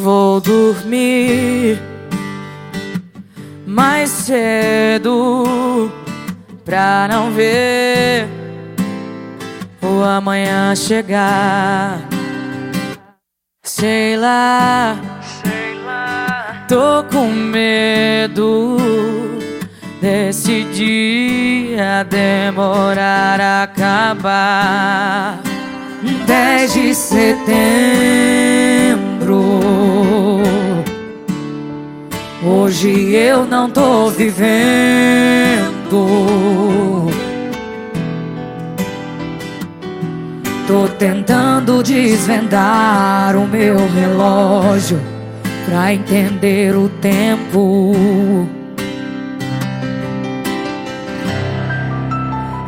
Vou dormir mais cedo pra não ver o amanhã chegar. Sei lá, sei lá, tô com medo desse dia demorar a acabar. 10 de setembro. Hoje eu não tô vivendo. Tô tentando desvendar o meu relógio pra entender o tempo.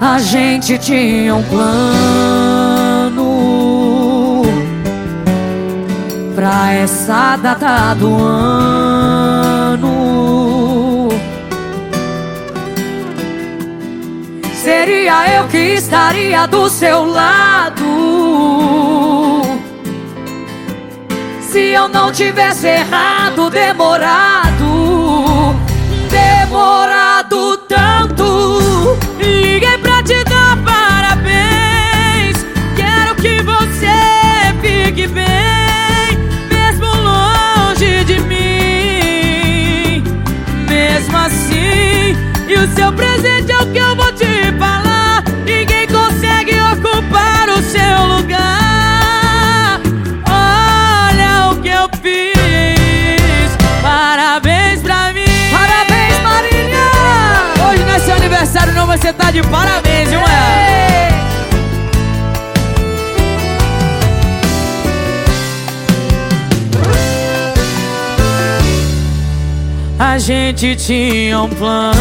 A gente tinha um plano pra essa data do ano. Seria eu que estaria do seu lado. Se eu não tivesse errado, demorado, você tá de parabéns, viu, mulher? A gente tinha um plano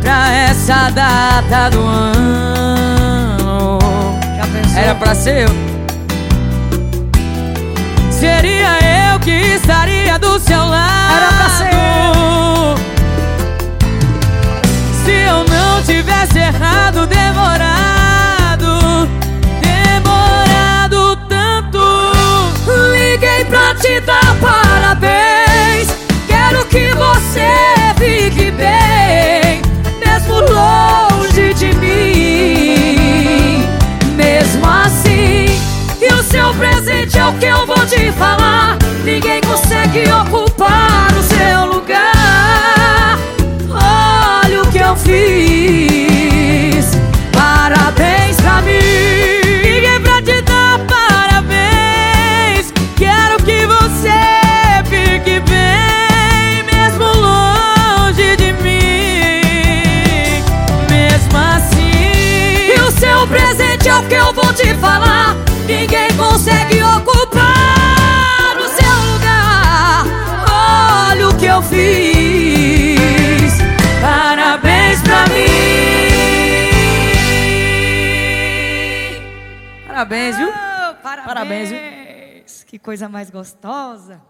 pra essa data do ano. Era pra ser eu. Seria eu que estaria do seu lado. O que eu vou te falar. Ninguém consegue ocupar o seu lugar. Olha o que eu fiz. Parabéns pra mim. parabéns, viu? Oh, parabéns. Parabéns, viu? Que coisa mais gostosa.